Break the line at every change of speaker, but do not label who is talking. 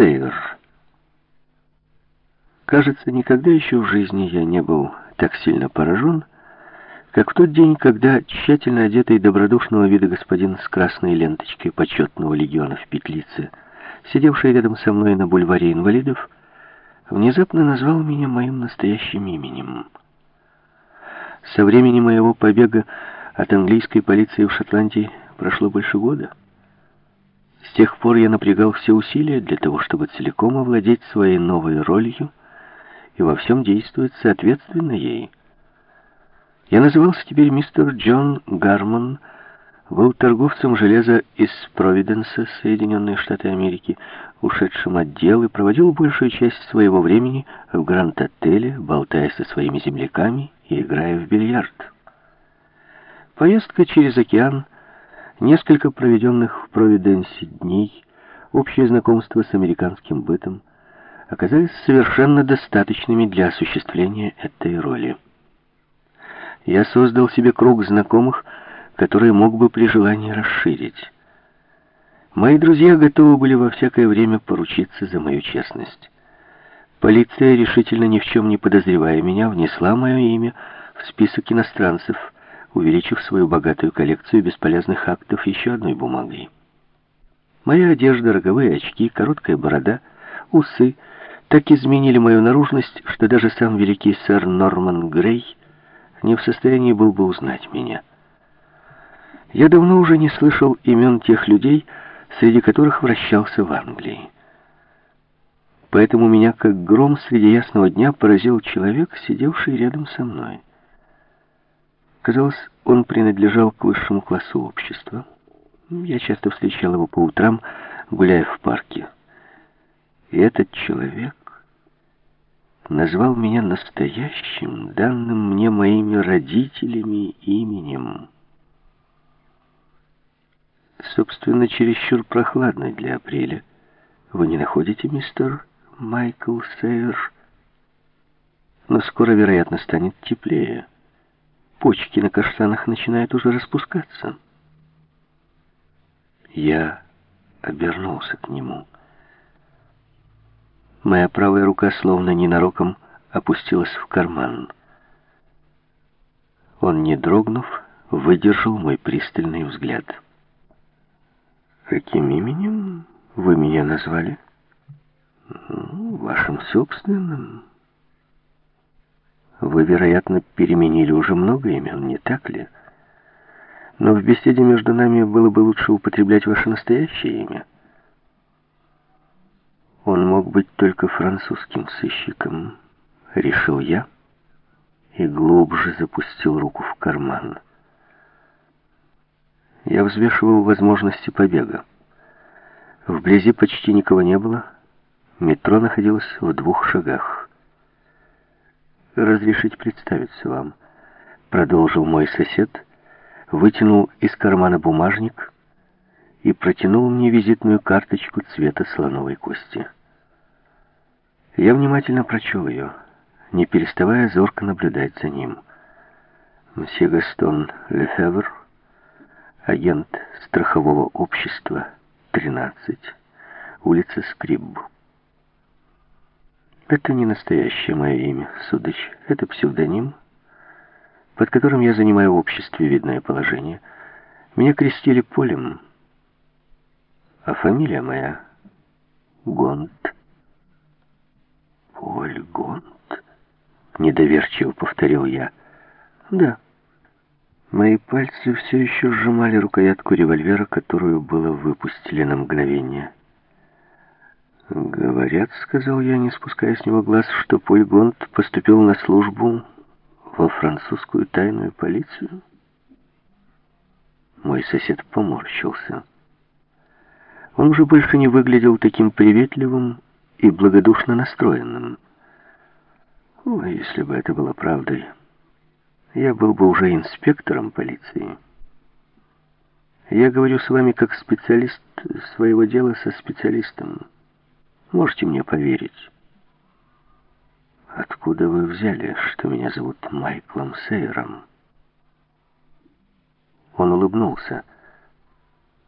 Сейер. Кажется, никогда еще в жизни я не был так сильно поражен, как в тот день, когда тщательно одетый добродушного вида господин с красной ленточкой почетного легиона в петлице, сидевший рядом со мной на бульваре инвалидов, внезапно назвал меня моим настоящим именем. Со времени моего побега от английской полиции в Шотландии прошло больше года. С тех пор я напрягал все усилия для того, чтобы целиком овладеть своей новой ролью и во всем действовать соответственно ей. Я назывался теперь мистер Джон Гармон, был торговцем железа из Провиденса, Соединенные Штаты Америки, ушедшим от дел и проводил большую часть своего времени в Гранд-отеле, болтая со своими земляками и играя в бильярд. Поездка через океан, несколько проведенных в Провиденсе дней, общее знакомство с американским бытом оказались совершенно достаточными для осуществления этой роли. Я создал себе круг знакомых, который мог бы при желании расширить. Мои друзья готовы были во всякое время поручиться за мою честность. Полиция, решительно ни в чем не подозревая меня, внесла мое имя в список иностранцев, увеличив свою богатую коллекцию бесполезных актов еще одной бумагой. Моя одежда, роговые очки, короткая борода, усы так изменили мою наружность, что даже сам великий сэр Норман Грей не в состоянии был бы узнать меня. Я давно уже не слышал имен тех людей, среди которых вращался в Англии. Поэтому меня, как гром среди ясного дня, поразил человек, сидевший рядом со мной. Казалось, он принадлежал к высшему классу общества. Я часто встречал его по утрам, гуляя в парке. И этот человек назвал меня настоящим, данным мне моими родителями именем. Собственно, чересчур прохладно для апреля. Вы не находите, мистер Майкл Сейер? Но скоро, вероятно, станет теплее. Почки на каштанах начинают уже распускаться. Я обернулся к нему. Моя правая рука, словно ненароком, опустилась в карман. Он, не дрогнув, выдержал мой пристальный взгляд. «Каким именем вы меня назвали?» ну, «Вашим собственным». «Вы, вероятно, переменили уже много имен, не так ли? Но в беседе между нами было бы лучше употреблять ваше настоящее имя». Он мог быть только французским сыщиком, решил я, и глубже запустил руку в карман. Я взвешивал возможности побега. Вблизи почти никого не было. Метро находилось в двух шагах. «Разрешите представиться вам», — продолжил мой сосед, вытянул из кармана бумажник и протянул мне визитную карточку цвета слоновой кости. Я внимательно прочел ее, не переставая зорко наблюдать за ним. Мсье Гастон Лефевр, агент страхового общества, 13, улица Скрибб. Это не настоящее мое имя, сударь. Это псевдоним, под которым я занимаю в обществе видное положение. Меня крестили Полем, а фамилия моя Гонт. Поль Гонт? Недоверчиво повторил я. Да. Мои пальцы все еще сжимали рукоятку револьвера, которую было выпустили на мгновение. «Говорят, — сказал я, не спуская с него глаз, — что Поль Гонт поступил на службу во французскую тайную полицию?» Мой сосед поморщился. Он уже больше не выглядел таким приветливым и благодушно настроенным. О, если бы это было правдой, я был бы уже инспектором полиции. Я говорю с вами как специалист своего дела со специалистом. Можете мне поверить. Откуда вы взяли, что меня зовут Майклом Сейером? Он улыбнулся.